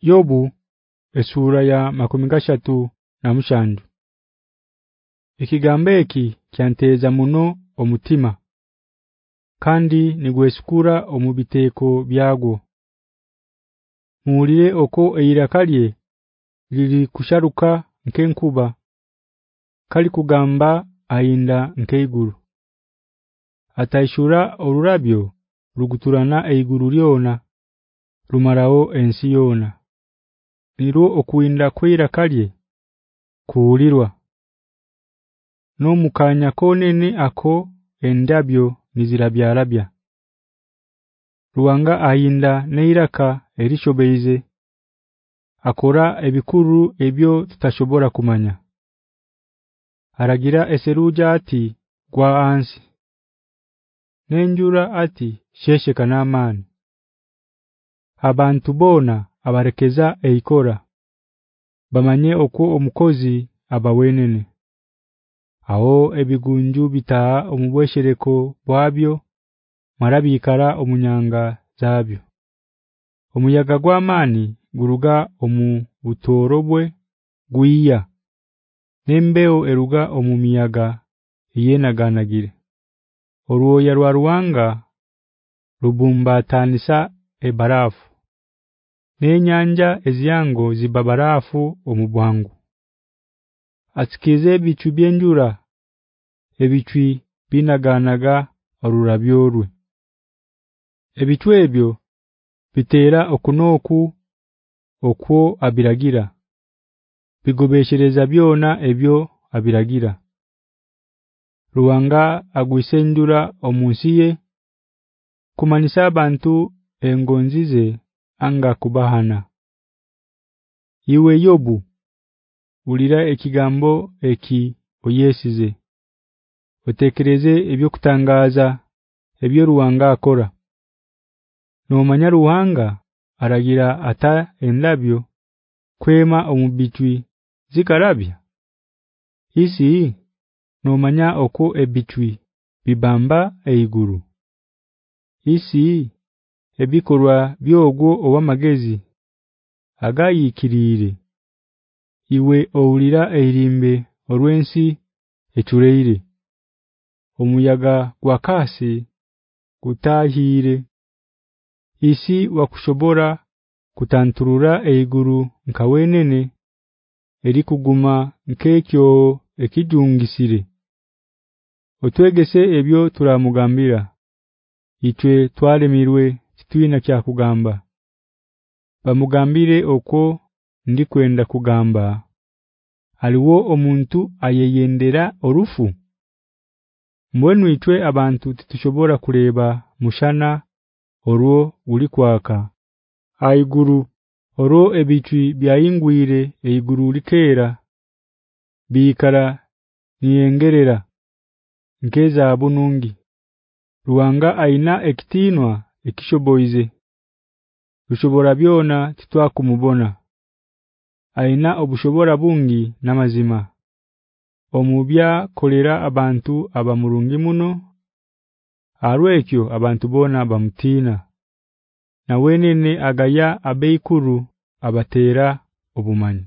Yobu esura ya makomingashatu na mushandu Ikigambeki kyanteza muno omutima kandi nigweshukura omubiteeko byago Muulire oko eirakalye lili kusharuka nkenkuba kali kugamba ayinda nkeiguru Ataishura olurabyo ruguturana eiguru lyona rumarao ensi yona nirwo okuinda kwira kalye kuulirwa no mukanya konene ako endabyo nizirabyarabya ruwanga ayinda neiraka erishobeize akora ebikuru ebyo tutashobora kumanya aragira eseruja ati gwa ansi nenjura ati sheshe kanaman abantu bona abarekeza eikora bamanye oku omukozi abawenene aho ebigunju bita omubweshereko bwabyo marabikara omunyanga zabyo omuyaga gwamani guruga omu butorobwe guiya nembeo eruga omumiyaga yenaganagire oruoya rwa ruwanga rubumba tanisa ebarafu nenyanja eziyango zibabarafu omubwangu atikeze bichu byenjura ebichwi binaganaga orurabyorwe ebichwe ebyo bitera okunoku okwo abiragira bigobeshereza byona ebyo abiragira ruwanga agwisendura omunsiye kumanisa abantu engonzize anga kubahana iwe yobu ulira ekigambo eki oyesize otekereze ebyo kutangaza ebyo ruwanga akora no ruhanga aragira ata endabyo kwema omubitwi zikarabya isi no manya oku ebitwi bibamba eiguru isi ebikorwa byogwo obamagezi agayikirire iwe owulira erimbe olwensi etureere omuyaga gwakasi gutahire isi wakushobora kutanturura eiguru nkawenene eri kuguma nkekyo ekijungisire otwegese ebyo turamugambira itwe twalemirwe kituina kya kugamba bamugambire okwo ndi kwenda kugamba aliwo omuntu ayeyendera orufu mwenu itwe abantu titushobora kureba mushana orwo uli kwaka ayiguru oro ebitwi byayingwire eiguru likera biikara niyengerera nkeza abunungi ruwanga aina ektinwa ekishoboize Tushobora byona titwa kumubona aina obushobora bungi namazima omubya kolera abantu abamurungi muno arwekyo abantu bona bamtina na wenene agaya abeikuru abatera obumanyi